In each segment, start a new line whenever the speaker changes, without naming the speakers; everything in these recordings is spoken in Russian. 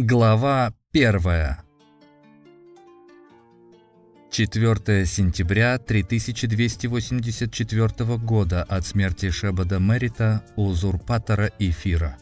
Глава первая 4 сентября 3284 года от смерти Шебада Мерита, узурпатора Эфира.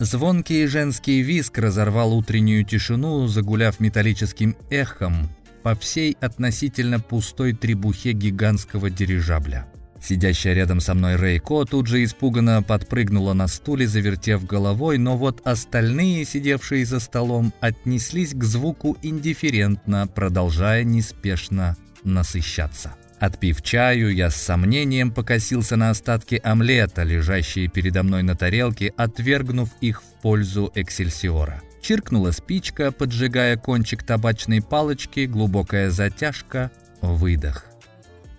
Звонкий женский виск разорвал утреннюю тишину, загуляв металлическим эхом по всей относительно пустой требухе гигантского дирижабля. Сидящая рядом со мной Рейко тут же испуганно подпрыгнула на стуле, завертев головой, но вот остальные, сидевшие за столом, отнеслись к звуку индифферентно, продолжая неспешно насыщаться. Отпив чаю, я с сомнением покосился на остатки омлета, лежащие передо мной на тарелке, отвергнув их в пользу эксельсиора. Чиркнула спичка, поджигая кончик табачной палочки, глубокая затяжка, выдох.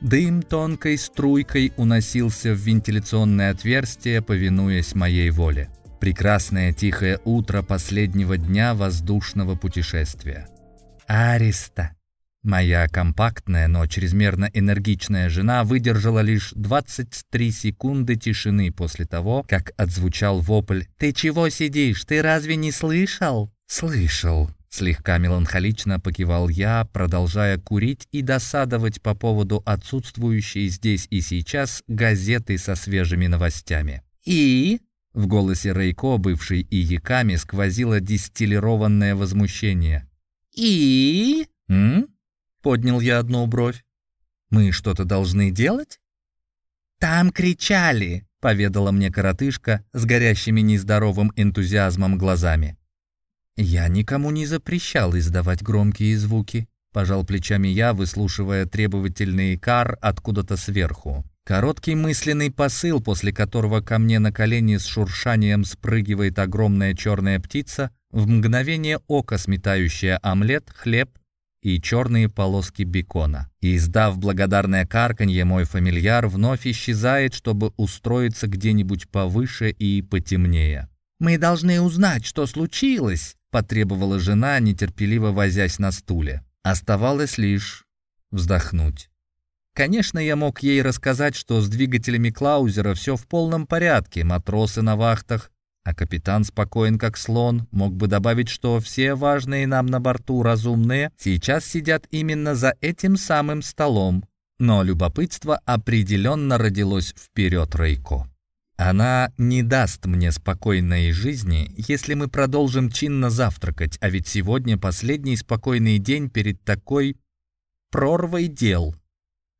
Дым тонкой струйкой уносился в вентиляционное отверстие, повинуясь моей воле. Прекрасное тихое утро последнего дня воздушного путешествия. Ариста. Моя компактная, но чрезмерно энергичная жена выдержала лишь 23 секунды тишины после того, как отзвучал вопль «Ты чего сидишь? Ты разве не слышал?» «Слышал», Слегка меланхолично покивал я, продолжая курить и досадовать по поводу отсутствующей здесь и сейчас газеты со свежими новостями. «И?» В голосе Рейко, бывшей и яками, сквозило дистиллированное возмущение. «И?» «М?» Поднял я одну бровь. «Мы что-то должны делать?» «Там кричали!» — поведала мне коротышка с горящими нездоровым энтузиазмом глазами. «Я никому не запрещал издавать громкие звуки», — пожал плечами я, выслушивая требовательный кар откуда-то сверху. Короткий мысленный посыл, после которого ко мне на колени с шуршанием спрыгивает огромная черная птица, в мгновение ока сметающая омлет, хлеб и черные полоски бекона. Издав благодарное карканье, мой фамильяр вновь исчезает, чтобы устроиться где-нибудь повыше и потемнее. «Мы должны узнать, что случилось», потребовала жена, нетерпеливо возясь на стуле. Оставалось лишь вздохнуть. Конечно, я мог ей рассказать, что с двигателями Клаузера все в полном порядке, матросы на вахтах, а капитан спокоен как слон, мог бы добавить, что все важные нам на борту разумные сейчас сидят именно за этим самым столом. Но любопытство определенно родилось вперед Рейко. Она не даст мне спокойной жизни, если мы продолжим чинно завтракать, а ведь сегодня последний спокойный день перед такой прорвой дел,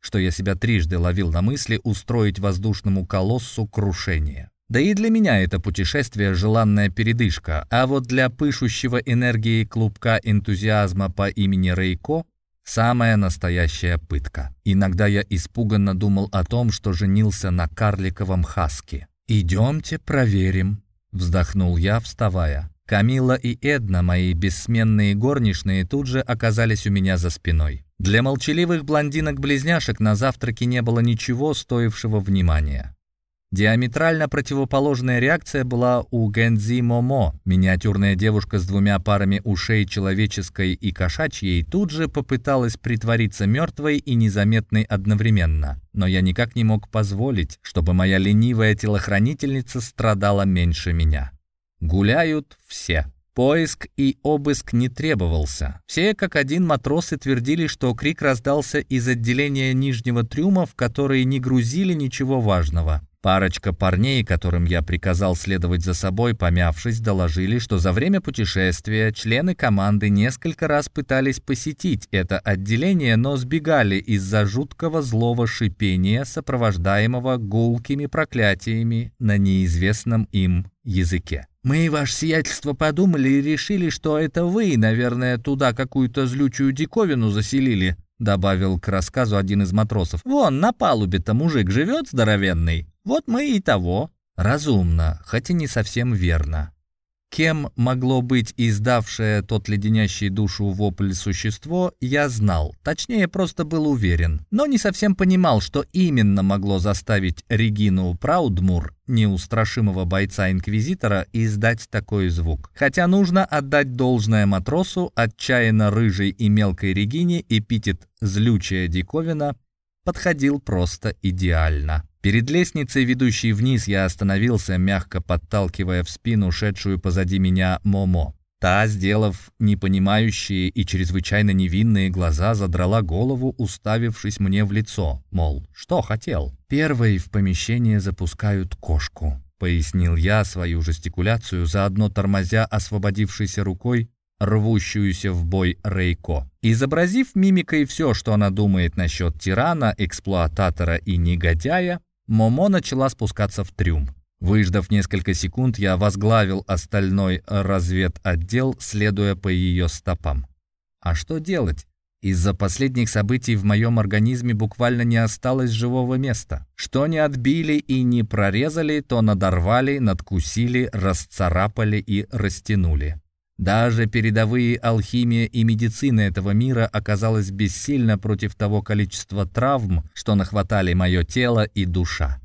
что я себя трижды ловил на мысли устроить воздушному колоссу крушение. Да и для меня это путешествие желанная передышка, а вот для пышущего энергией клубка энтузиазма по имени Рейко Самая настоящая пытка. Иногда я испуганно думал о том, что женился на карликовом хаски. «Идемте проверим», — вздохнул я, вставая. Камила и Эдна, мои бессменные горничные, тут же оказались у меня за спиной. Для молчаливых блондинок-близняшек на завтраке не было ничего стоившего внимания. Диаметрально противоположная реакция была у Гэнзи Момо. Миниатюрная девушка с двумя парами ушей человеческой и кошачьей тут же попыталась притвориться мертвой и незаметной одновременно. Но я никак не мог позволить, чтобы моя ленивая телохранительница страдала меньше меня. Гуляют все. Поиск и обыск не требовался. Все как один матросы твердили, что крик раздался из отделения нижнего трюма, в который не грузили ничего важного. Парочка парней, которым я приказал следовать за собой, помявшись, доложили, что за время путешествия члены команды несколько раз пытались посетить это отделение, но сбегали из-за жуткого злого шипения, сопровождаемого гулкими проклятиями на неизвестном им языке. «Мы, ваше сиятельство, подумали и решили, что это вы, наверное, туда какую-то злючую диковину заселили», добавил к рассказу один из матросов. «Вон, на палубе-то мужик живет здоровенный». Вот мы и того. Разумно, хотя не совсем верно. Кем могло быть издавшее тот леденящий душу вопль существо, я знал, точнее просто был уверен, но не совсем понимал, что именно могло заставить Регину Праудмур, неустрашимого бойца-инквизитора, издать такой звук. Хотя нужно отдать должное матросу, отчаянно рыжей и мелкой Регине эпитет «злючая диковина» подходил просто идеально. Перед лестницей, ведущей вниз, я остановился, мягко подталкивая в спину шедшую позади меня Момо. Та, сделав непонимающие и чрезвычайно невинные глаза, задрала голову, уставившись мне в лицо, мол, что хотел. Первой в помещение запускают кошку. Пояснил я свою жестикуляцию, заодно тормозя освободившейся рукой рвущуюся в бой Рейко. Изобразив мимикой все, что она думает насчет тирана, эксплуататора и негодяя, Момо начала спускаться в трюм. Выждав несколько секунд, я возглавил остальной разведотдел, следуя по ее стопам. А что делать? Из-за последних событий в моем организме буквально не осталось живого места. Что не отбили и не прорезали, то надорвали, надкусили, расцарапали и растянули. Даже передовые алхимия и медицина этого мира оказалась бессильна против того количества травм, что нахватали мое тело и душа.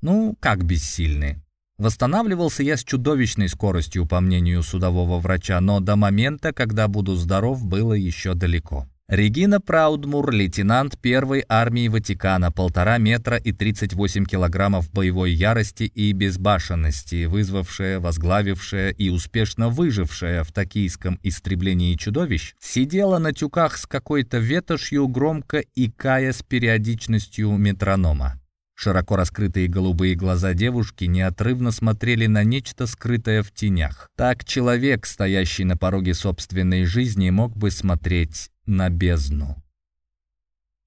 Ну, как бессильны? Восстанавливался я с чудовищной скоростью, по мнению судового врача, но до момента, когда буду здоров, было еще далеко. Регина Праудмур, лейтенант первой армии Ватикана, полтора метра и 38 килограммов боевой ярости и безбашенности, вызвавшая, возглавившая и успешно выжившая в токийском истреблении чудовищ, сидела на тюках с какой-то ветошью, громко икая с периодичностью метронома. Широко раскрытые голубые глаза девушки неотрывно смотрели на нечто скрытое в тенях. Так человек, стоящий на пороге собственной жизни, мог бы смотреть на бездну.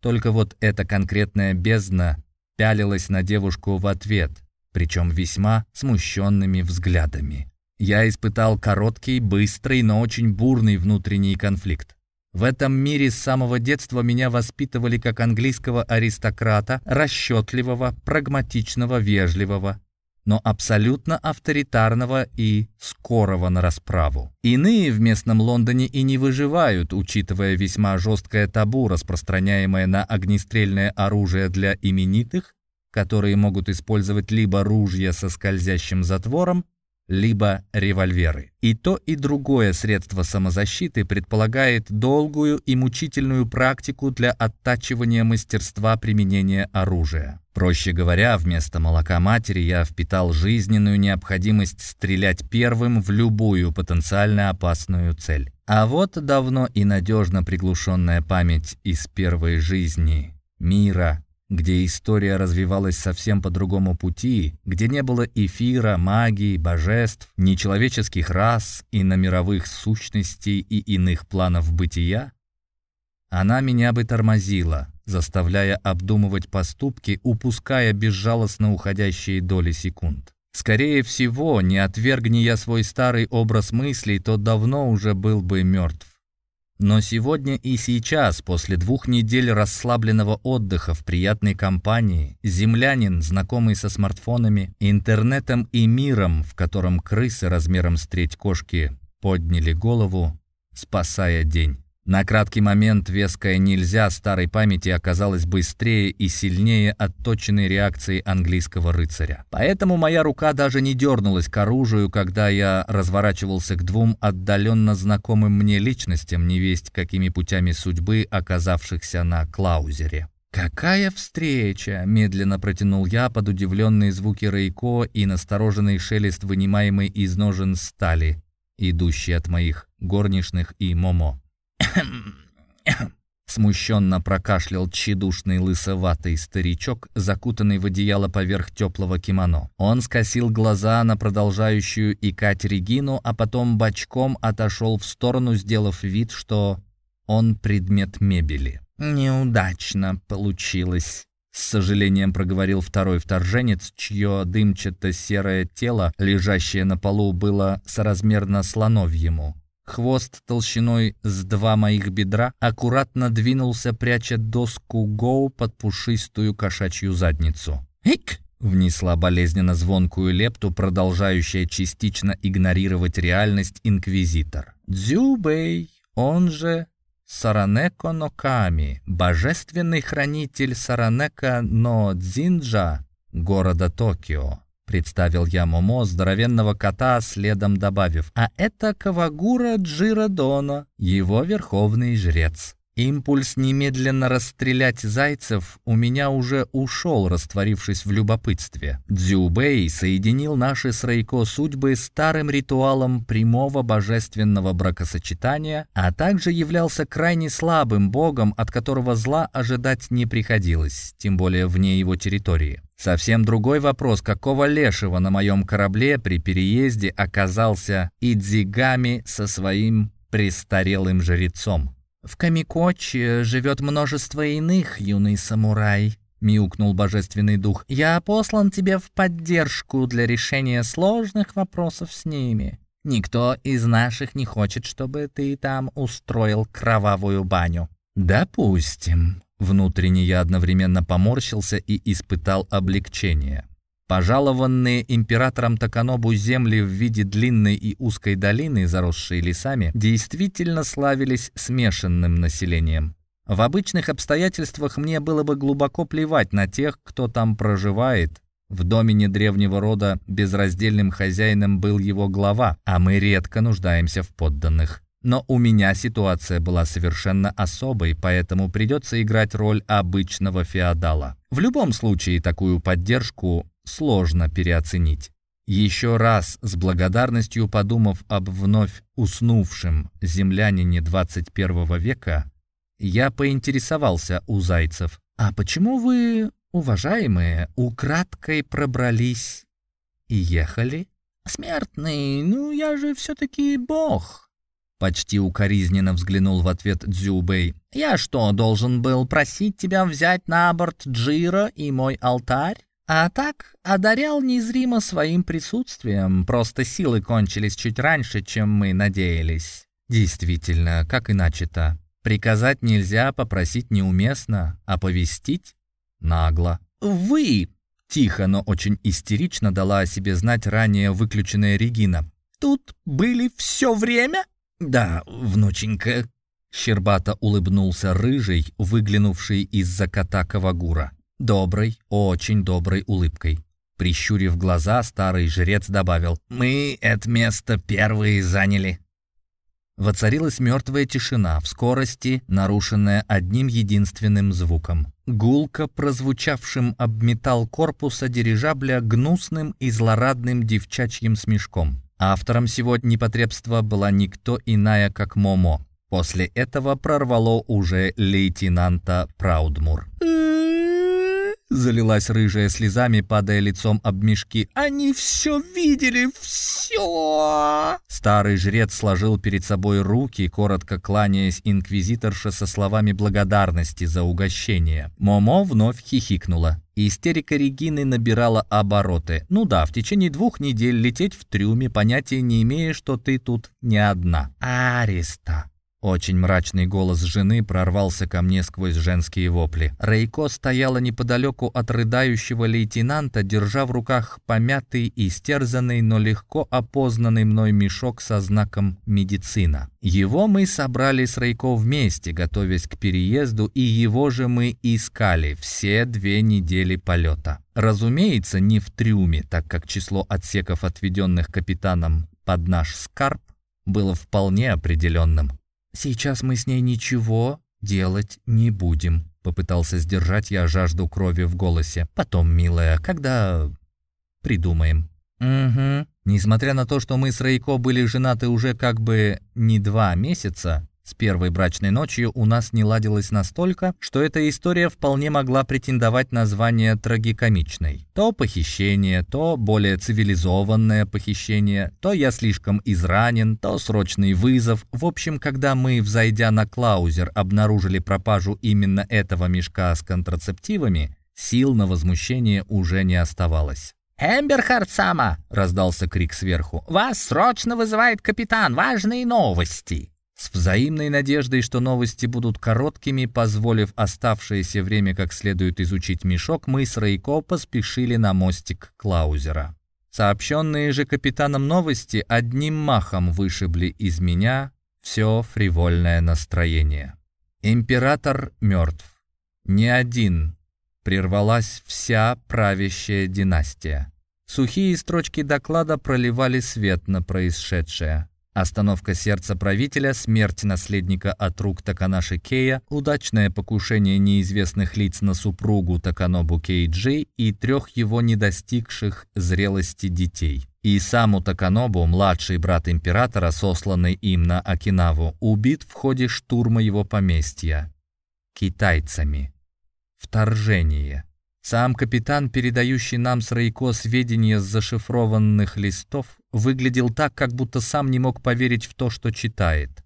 Только вот эта конкретная бездна пялилась на девушку в ответ, причем весьма смущенными взглядами. Я испытал короткий, быстрый, но очень бурный внутренний конфликт. В этом мире с самого детства меня воспитывали как английского аристократа, расчетливого, прагматичного, вежливого, но абсолютно авторитарного и скорого на расправу. Иные в местном Лондоне и не выживают, учитывая весьма жесткое табу, распространяемое на огнестрельное оружие для именитых, которые могут использовать либо ружья со скользящим затвором, либо револьверы. И то, и другое средство самозащиты предполагает долгую и мучительную практику для оттачивания мастерства применения оружия. Проще говоря, вместо молока матери я впитал жизненную необходимость стрелять первым в любую потенциально опасную цель. А вот давно и надежно приглушенная память из первой жизни, мира, где история развивалась совсем по другому пути, где не было эфира, магии, божеств, нечеловеческих рас и на мировых сущностей и иных планов бытия, она меня бы тормозила, заставляя обдумывать поступки, упуская безжалостно уходящие доли секунд. Скорее всего, не отвергни я свой старый образ мыслей, то давно уже был бы мертв. Но сегодня и сейчас, после двух недель расслабленного отдыха в приятной компании, землянин, знакомый со смартфонами, интернетом и миром, в котором крысы размером с треть кошки подняли голову, спасая день. На краткий момент веская нельзя старой памяти оказалась быстрее и сильнее отточенной реакции английского рыцаря. Поэтому моя рука даже не дернулась к оружию, когда я разворачивался к двум отдаленно знакомым мне личностям, невесть какими путями судьбы, оказавшихся на Клаузере. «Какая встреча!» — медленно протянул я под удивленные звуки Рейко и настороженный шелест, вынимаемый из ножен стали, идущий от моих горничных и Момо. Смущенно прокашлял тщедушный лысоватый старичок, закутанный в одеяло поверх теплого кимоно. Он скосил глаза на продолжающую икать Регину, а потом бочком отошел в сторону, сделав вид, что он предмет мебели. «Неудачно получилось», — с сожалением проговорил второй вторженец, чье дымчато-серое тело, лежащее на полу, было соразмерно слоновьему. Хвост толщиной с два моих бедра аккуратно двинулся, пряча доску го под пушистую кошачью задницу. «Ик!» — внесла болезненно звонкую лепту, продолжающая частично игнорировать реальность инквизитор. «Дзюбэй, он же Саранеко-но-ками, божественный хранитель Саранеко-но-дзиндзя, города Токио. Представил я Момо, здоровенного кота, следом добавив. А это Кавагура Джирадона, его верховный жрец. Импульс немедленно расстрелять зайцев у меня уже ушел, растворившись в любопытстве. Дзюбэй соединил наши с Рейко судьбы старым ритуалом прямого божественного бракосочетания, а также являлся крайне слабым богом, от которого зла ожидать не приходилось, тем более вне его территории. Совсем другой вопрос, какого лешего на моем корабле при переезде оказался Идзигами со своим престарелым жрецом. «В Камикоче живет множество иных, юный самурай», — мяукнул божественный дух. «Я послан тебе в поддержку для решения сложных вопросов с ними. Никто из наших не хочет, чтобы ты там устроил кровавую баню». «Допустим». Внутренне я одновременно поморщился и испытал облегчение. Пожалованные императором Таканобу земли в виде длинной и узкой долины, заросшей лесами, действительно славились смешанным населением. В обычных обстоятельствах мне было бы глубоко плевать на тех, кто там проживает. В домене древнего рода безраздельным хозяином был его глава, а мы редко нуждаемся в подданных. Но у меня ситуация была совершенно особой, поэтому придется играть роль обычного феодала. В любом случае, такую поддержку сложно переоценить. Еще раз, с благодарностью подумав об вновь уснувшем землянине 21 века, я поинтересовался у зайцев, «А почему вы, уважаемые, украдкой пробрались и ехали?» «Смертный, ну я же все-таки бог!» Почти укоризненно взглянул в ответ Дзюбэй. «Я что, должен был просить тебя взять на борт Джира и мой алтарь? А так одарял незримо своим присутствием, просто силы кончились чуть раньше, чем мы надеялись. Действительно, как иначе-то? Приказать нельзя, попросить неуместно, оповестить нагло. «Вы!» — тихо, но очень истерично дала о себе знать ранее выключенная Регина. «Тут были все время?» «Да, внученька», — щербато улыбнулся рыжий, выглянувший из-за кота Кавагура доброй, очень доброй улыбкой. Прищурив глаза, старый жрец добавил, «Мы это место первые заняли». Воцарилась мертвая тишина, вскорости нарушенная одним единственным звуком. Гулко прозвучавшим об металл корпуса дирижабля гнусным и злорадным девчачьим смешком. Автором сего непотребства была никто иная, как Момо. После этого прорвало уже лейтенанта Праудмур. Залилась рыжая слезами, падая лицом об мешки. «Они все видели, все!» Старый жрец сложил перед собой руки, коротко кланяясь инквизиторше со словами благодарности за угощение. Момо вновь хихикнула. Истерика Регины набирала обороты. «Ну да, в течение двух недель лететь в трюме, понятия не имея, что ты тут не одна. Ариста!» Очень мрачный голос жены прорвался ко мне сквозь женские вопли. Рейко стояла неподалеку от рыдающего лейтенанта, держа в руках помятый и истерзанный, но легко опознанный мной мешок со знаком «Медицина». Его мы собрали с Рейко вместе, готовясь к переезду, и его же мы искали все две недели полета. Разумеется, не в трюме, так как число отсеков, отведенных капитаном под наш скарб, было вполне определенным. «Сейчас мы с ней ничего делать не будем», — попытался сдержать я жажду крови в голосе. «Потом, милая, когда придумаем». «Угу». Несмотря на то, что мы с Рейко были женаты уже как бы не два месяца, с первой брачной ночью у нас не ладилось настолько, что эта история вполне могла претендовать на звание трагикомичной. То похищение, то более цивилизованное похищение, то я слишком изранен, то срочный вызов. В общем, когда мы, взойдя на Клаузер, обнаружили пропажу именно этого мешка с контрацептивами, сил на возмущение уже не оставалось. «Эмберхард Сама!» — раздался крик сверху. «Вас срочно вызывает капитан! Важные новости!» С взаимной надеждой, что новости будут короткими, позволив оставшееся время как следует изучить мешок, мы с Рейко поспешили на мостик Клаузера. Сообщенные же капитаном новости одним махом вышибли из меня все фривольное настроение. Император мертв. Не один. Прервалась вся правящая династия. Сухие строчки доклада проливали свет на происшедшее. Остановка сердца правителя, смерть наследника от рук Таканаши Кея, удачное покушение неизвестных лиц на супругу Таканобу Кейджи и трех его недостигших зрелости детей. И саму Таканобу, младший брат императора, сосланный им на Окинаву, убит в ходе штурма его поместья. Китайцами. Вторжение. Сам капитан, передающий нам с Рейко сведения с зашифрованных листов, выглядел так, как будто сам не мог поверить в то, что читает.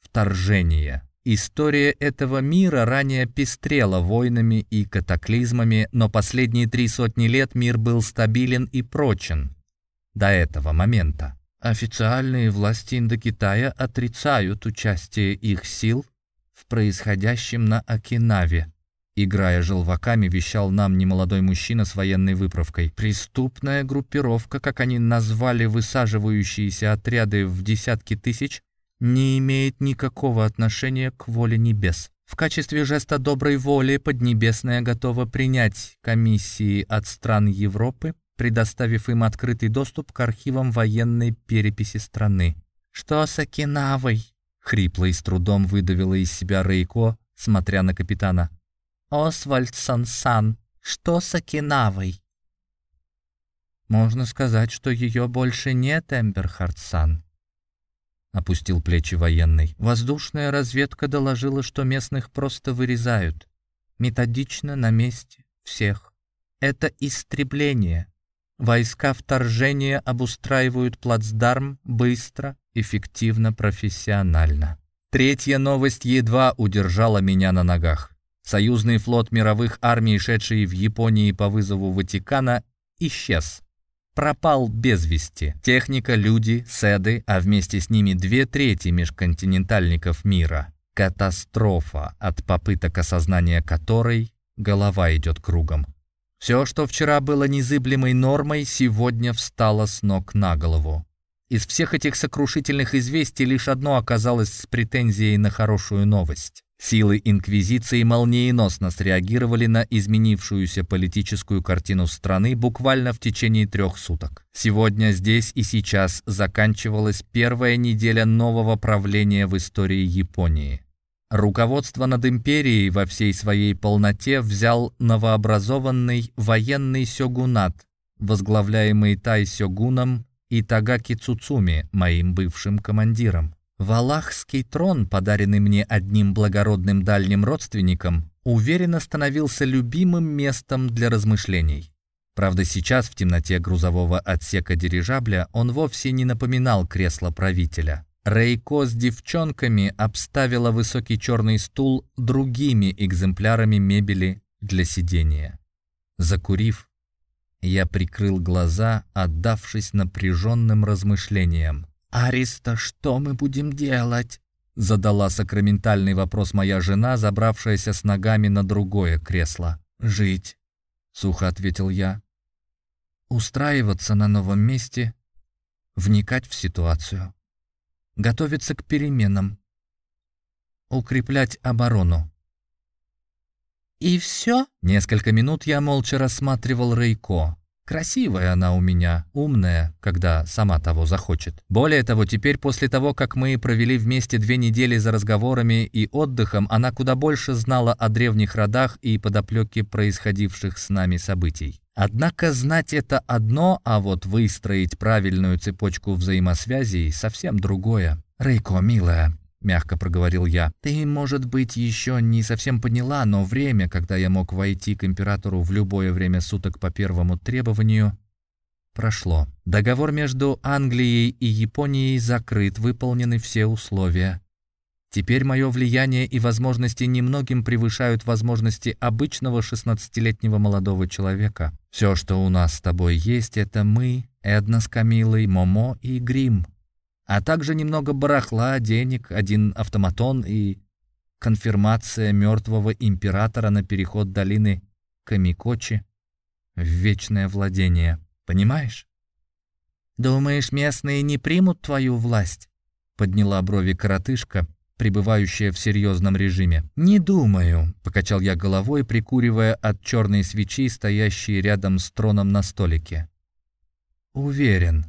Вторжение. История этого мира ранее пестрела войнами и катаклизмами, но последние три сотни лет мир был стабилен и прочен. До этого момента. Официальные власти Индокитая отрицают участие их сил в происходящем на Окинаве. Играя желваками, вещал нам немолодой мужчина с военной выправкой. Преступная группировка, как они назвали высаживающиеся отряды в десятки тысяч, не имеет никакого отношения к воле небес. В качестве жеста доброй воли Поднебесная готова принять комиссии от стран Европы, предоставив им открытый доступ к архивам военной переписи страны. «Что с Окинавой?» — хрипло и с трудом выдавила из себя Рейко, смотря на капитана. Освальд Сансан, что с Окинавой?» «Можно сказать, что ее больше нет, Эмберхард-сан», — опустил плечи военный. «Воздушная разведка доложила, что местных просто вырезают. Методично, на месте, всех. Это истребление. Войска вторжения обустраивают плацдарм быстро, эффективно, профессионально». Третья новость едва удержала меня на ногах. Союзный флот мировых армий, шедший в Японии по вызову Ватикана, исчез. Пропал без вести. Техника, люди, седы, а вместе с ними две трети межконтинентальников мира. Катастрофа, от попыток осознания которой голова идет кругом. Все, что вчера было незыблемой нормой, сегодня встало с ног на голову. Из всех этих сокрушительных известий лишь одно оказалось с претензией на хорошую новость. Силы Инквизиции молниеносно среагировали на изменившуюся политическую картину страны буквально в течение трех суток. Сегодня, здесь и сейчас заканчивалась первая неделя нового правления в истории Японии. Руководство над империей во всей своей полноте взял новообразованный военный сёгунат, возглавляемый Тай-сёгуном и Тагаки Цуцуми, моим бывшим командиром. Валахский трон, подаренный мне одним благородным дальним родственником, уверенно становился любимым местом для размышлений. Правда, сейчас в темноте грузового отсека дирижабля он вовсе не напоминал кресло правителя. Рейко с девчонками обставила высокий черный стул другими экземплярами мебели для сидения. Закурив, я прикрыл глаза, отдавшись напряженным размышлениям. «Ариста, что мы будем делать?» Задала сакраментальный вопрос моя жена, забравшаяся с ногами на другое кресло. «Жить», — сухо ответил я. «Устраиваться на новом месте, вникать в ситуацию, готовиться к переменам, укреплять оборону». «И все?» Несколько минут я молча рассматривал Рейко. Красивая она у меня, умная, когда сама того захочет. Более того, теперь после того, как мы провели вместе две недели за разговорами и отдыхом, она куда больше знала о древних родах и подоплеке происходивших с нами событий. Однако знать это одно, а вот выстроить правильную цепочку взаимосвязей совсем другое. «Рейко, милая, мягко проговорил я. «Ты, может быть, еще не совсем поняла, но время, когда я мог войти к императору в любое время суток по первому требованию, прошло. Договор между Англией и Японией закрыт, выполнены все условия. Теперь мое влияние и возможности немногим превышают возможности обычного 16-летнего молодого человека. Все, что у нас с тобой есть, это мы, Эдна с Камилой, Момо и Грим а также немного барахла, денег, один автоматон и конфирмация мертвого императора на переход долины Камикочи в вечное владение. Понимаешь? «Думаешь, местные не примут твою власть?» — подняла брови коротышка, пребывающая в серьезном режиме. «Не думаю», — покачал я головой, прикуривая от черной свечи, стоящей рядом с троном на столике. «Уверен,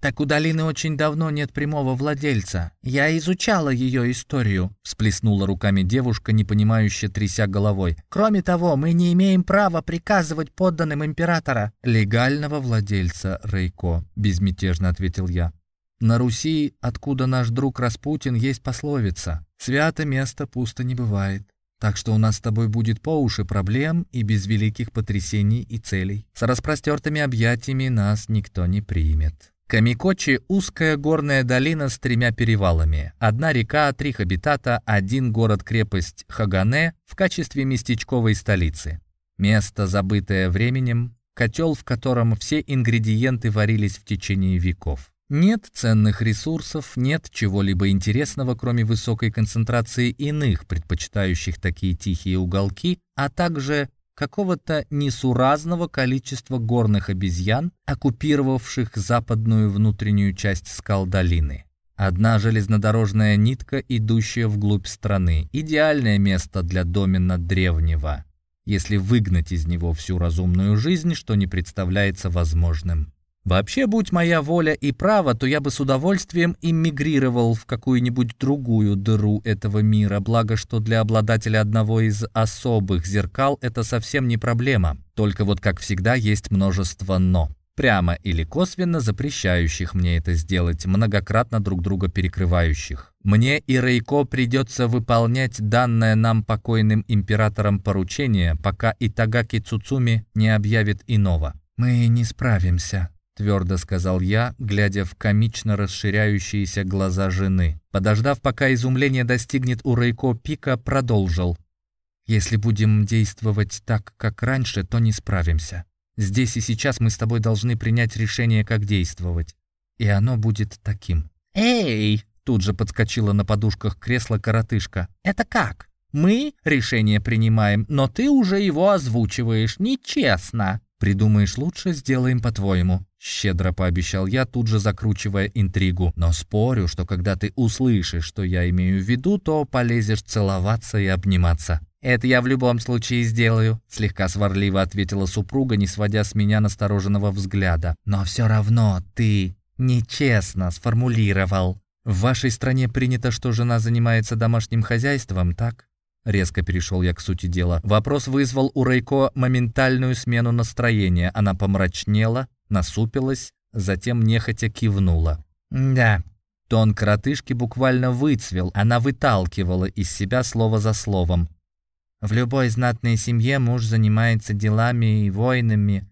«Так у долины очень давно нет прямого владельца. Я изучала ее историю», — всплеснула руками девушка, не понимающе тряся головой. «Кроме того, мы не имеем права приказывать подданным императора».
«Легального владельца, Рейко», — безмятежно ответил я. «На Руси, откуда наш друг Распутин, есть пословица. Свято место пусто не бывает. Так что у нас с тобой будет по уши проблем и без великих потрясений и целей. С распростертыми объятиями нас никто не примет». Камикочи – узкая горная долина с тремя перевалами. Одна река, три хабитата, один город-крепость Хагане в качестве местечковой столицы. Место, забытое временем, котел, в котором все ингредиенты варились в течение веков. Нет ценных ресурсов, нет чего-либо интересного, кроме высокой концентрации иных, предпочитающих такие тихие уголки, а также какого-то несуразного количества горных обезьян, оккупировавших западную внутреннюю часть скал долины. Одна железнодорожная нитка, идущая вглубь страны. Идеальное место для домена древнего, если выгнать из него всю разумную жизнь, что не представляется возможным. Вообще, будь моя воля и право, то я бы с удовольствием иммигрировал в какую-нибудь другую дыру этого мира, благо что для обладателя одного из особых зеркал это совсем не проблема. Только вот, как всегда, есть множество «но» прямо или косвенно запрещающих мне это сделать, многократно друг друга перекрывающих. Мне и Рейко придется выполнять данное нам покойным императором поручение, пока Итагаки Цуцуми не объявит иного. «Мы не справимся», твердо сказал я, глядя в комично расширяющиеся глаза жены. Подождав, пока изумление достигнет у Рейко пика, продолжил. «Если будем действовать так, как раньше, то не справимся. Здесь и сейчас мы с тобой должны принять решение, как действовать. И оно будет таким».
«Эй!»
— тут же подскочила на подушках кресла коротышка.
«Это как? Мы решение принимаем, но ты уже его озвучиваешь. Нечестно!»
«Придумаешь лучше, сделаем по-твоему», — щедро пообещал я, тут же закручивая интригу. «Но спорю, что когда ты услышишь, что я имею в виду, то полезешь целоваться и обниматься».
«Это я в любом случае сделаю», — слегка сварливо ответила супруга, не сводя с меня настороженного взгляда. «Но все равно ты нечестно сформулировал».
«В вашей стране принято, что жена занимается домашним хозяйством, так?» Резко перешел я к сути дела. Вопрос вызвал у Рейко моментальную смену настроения. Она помрачнела, насупилась, затем нехотя кивнула.
«Да».
Тон коротышки буквально выцвел. Она выталкивала из себя слово за словом.
«В любой знатной семье муж занимается делами и войнами,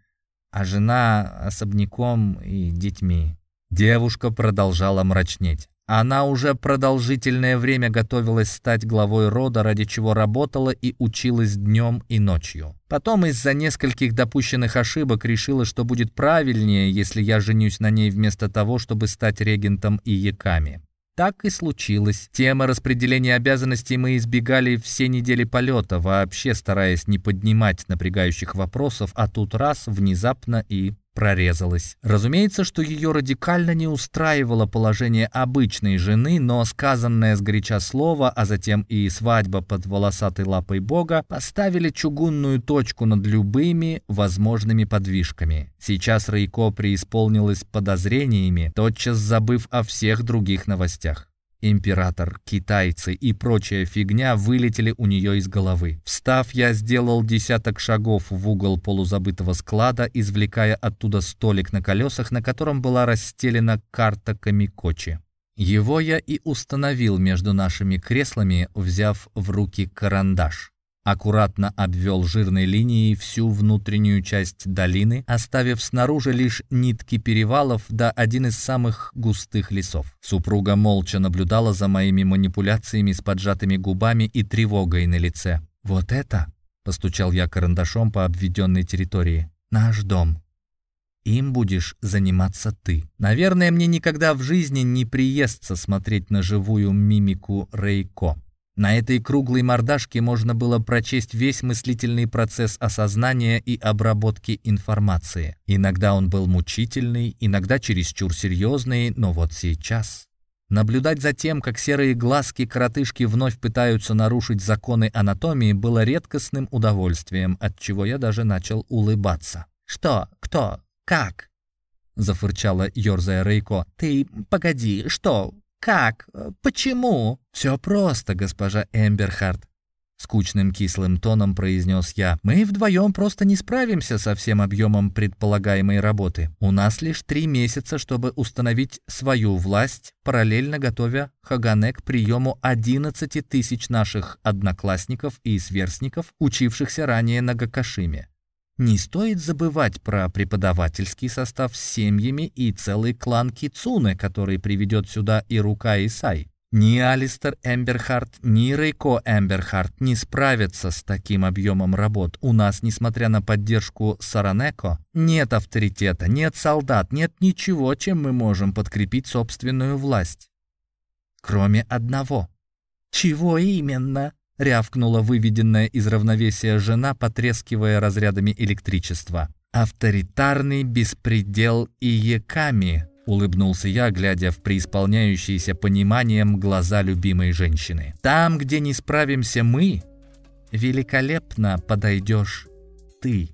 а жена особняком и детьми».
Девушка продолжала мрачнеть. Она уже продолжительное время готовилась стать главой рода, ради чего работала и училась днем и ночью. Потом из-за нескольких допущенных ошибок решила, что будет правильнее, если я женюсь на ней вместо того, чтобы стать регентом и яками. Так и случилось. Тема распределения обязанностей мы избегали все недели полета, вообще стараясь не поднимать напрягающих вопросов, а тут раз внезапно и прорезалась. Разумеется, что ее радикально не устраивало положение обычной жены, но сказанное сгоряча слово, а затем и свадьба под волосатой лапой бога, поставили чугунную точку над любыми возможными подвижками. Сейчас Рейко преисполнилась подозрениями, тотчас забыв о всех других новостях. Император, китайцы и прочая фигня вылетели у нее из головы. Встав, я сделал десяток шагов в угол полузабытого склада, извлекая оттуда столик на колесах, на котором была расстелена карта Камикочи. Его я и установил между нашими креслами, взяв в руки карандаш аккуратно обвел жирной линией всю внутреннюю часть долины, оставив снаружи лишь нитки перевалов да один из самых густых лесов. Супруга молча наблюдала за моими манипуляциями с поджатыми губами и тревогой на лице. «Вот это?» — постучал я карандашом по обведенной территории. «Наш дом. Им будешь заниматься ты. Наверное, мне никогда в жизни не приестся смотреть на живую мимику Рейко. На этой круглой мордашке можно было прочесть весь мыслительный процесс осознания и обработки информации. Иногда он был мучительный, иногда чересчур серьезный, но вот сейчас... Наблюдать за тем, как серые глазки коротышки вновь пытаются нарушить законы анатомии, было редкостным удовольствием, от чего я даже начал улыбаться. «Что? Кто? Как?»
зафырчала, ерзая Рейко. «Ты... погоди, что? Как? Почему?» «Все просто, госпожа Эмберхард. Скучным кислым тоном произнес я. «Мы вдвоем просто не справимся со всем объемом предполагаемой работы. У нас лишь три месяца, чтобы установить свою власть, параллельно готовя Хагане к приему 11 тысяч наших одноклассников и сверстников, учившихся ранее на Гакашиме. Не стоит забывать про преподавательский состав с семьями и целый клан Кицуны, который приведет сюда и Рука Исай. Ни Алистер Эмберхарт, ни Рейко Эмберхарт не справятся с таким объемом работ. У нас, несмотря на поддержку Саранеко, нет авторитета, нет солдат, нет ничего, чем мы можем подкрепить собственную власть. Кроме одного. «Чего именно?» — рявкнула выведенная из равновесия жена, потрескивая разрядами электричества. «Авторитарный беспредел и яками», Улыбнулся я, глядя в преисполняющиеся пониманием глаза любимой женщины. «Там, где не справимся мы, великолепно подойдешь ты».